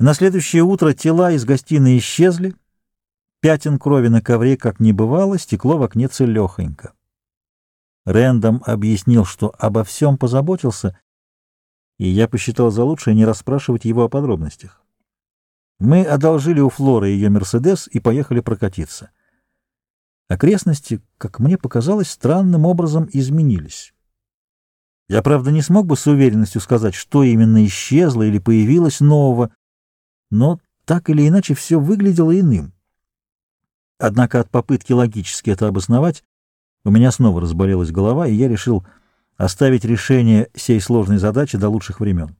На следующее утро тела из гостиной исчезли, пятен крови на ковре как не бывало, стекло в окне целехонько. Рэндом объяснил, что обо всем позаботился, и я посчитал за лучшее не расспрашивать его о подробностях. Мы одолжили у Флоры ее «Мерседес» и поехали прокатиться. Окрестности, как мне показалось, странным образом изменились. Я, правда, не смог бы с уверенностью сказать, что именно исчезло или появилось нового, но так или иначе все выглядело иным. Однако от попытки логически это обосновать у меня снова разболелась голова, и я решил оставить решение сей сложной задачи до лучших времен.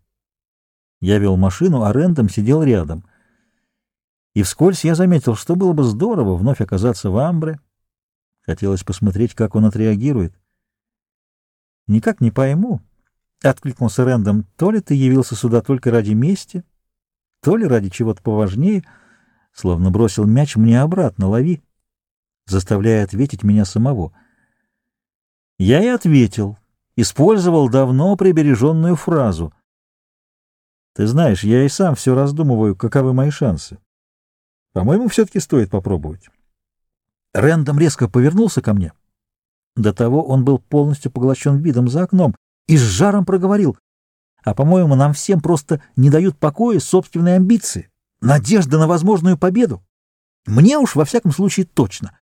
Я вел машину, а Рэндом сидел рядом. И вскользь я заметил, что было бы здорово вновь оказаться в Амбре. Хотелось посмотреть, как он отреагирует. «Никак не пойму», — откликнулся Рэндом, — «то ли ты явился сюда только ради мести, то ли ради чего-то поважнее, словно бросил мяч мне обратно, лови, заставляя ответить меня самого. Я и ответил, использовал давно прибереженную фразу. Ты знаешь, я и сам все раздумываю, каковы мои шансы. По-моему, все-таки стоит попробовать. Рэндом резко повернулся ко мне. До того он был полностью поглощен видом за окном и с жаром проговорил. А, по-моему, нам всем просто не дают покоя собственные амбиции, надежда на возможную победу. Мне уж, во всяком случае, точно.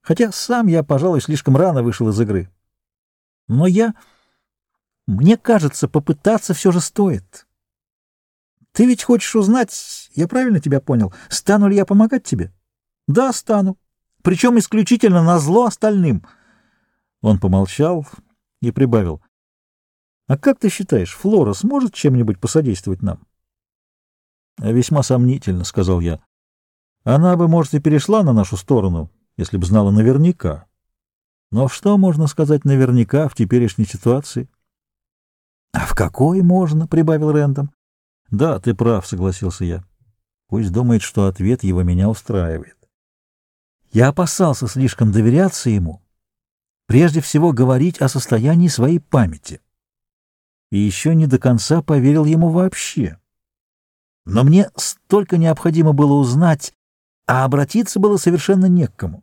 Хотя сам я, пожалуй, слишком рано вышел из игры. Но я... Мне кажется, попытаться все же стоит. Ты ведь хочешь узнать, я правильно тебя понял, стану ли я помогать тебе? Да, стану. Причем исключительно на зло остальным. Он помолчал и прибавил. А как ты считаешь, Флора сможет чем-нибудь посодействовать нам? — Весьма сомнительно, — сказал я. — Она бы, может, и перешла на нашу сторону, если бы знала наверняка. Но что можно сказать наверняка в теперешней ситуации? — А в какой можно? — прибавил Рэндом. — Да, ты прав, — согласился я. Пусть думает, что ответ его меня устраивает. Я опасался слишком доверяться ему, прежде всего говорить о состоянии своей памяти и еще не до конца поверил ему вообще. Но мне столько необходимо было узнать, а обратиться было совершенно не к кому.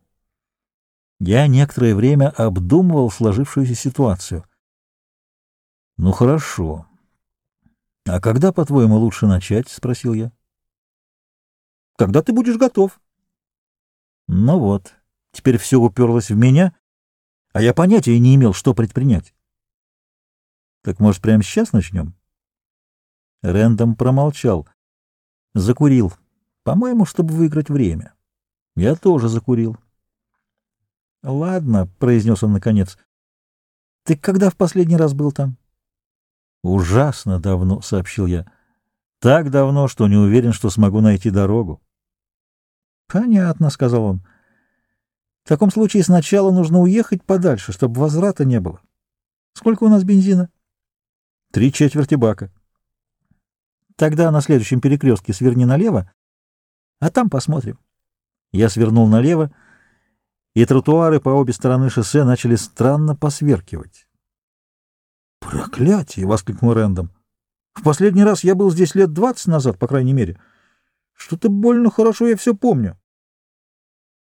Я некоторое время обдумывал сложившуюся ситуацию. «Ну хорошо. А когда, по-твоему, лучше начать?» — спросил я. «Когда ты будешь готов». Ну вот, теперь все уперлось в меня, а я понятия не имел, что предпринять. Так, может, прямо сейчас начнем? Рэндом промолчал. Закурил. По-моему, чтобы выиграть время. Я тоже закурил. Ладно, произнес он наконец. Ты когда в последний раз был там? Ужасно давно, сообщил я. Так давно, что не уверен, что смогу найти дорогу. Понятно, сказал он. В таком случае сначала нужно уехать подальше, чтобы возврата не было. Сколько у нас бензина? Три четверти бака. Тогда на следующем перекрестке сверни налево, а там посмотрим. Я свернул налево, и тротуары по обе стороны шоссе начали странно посверкивать. «Проклятие!» — воскликнул Рэндом. «В последний раз я был здесь лет двадцать назад, по крайней мере. Что-то больно хорошо я все помню».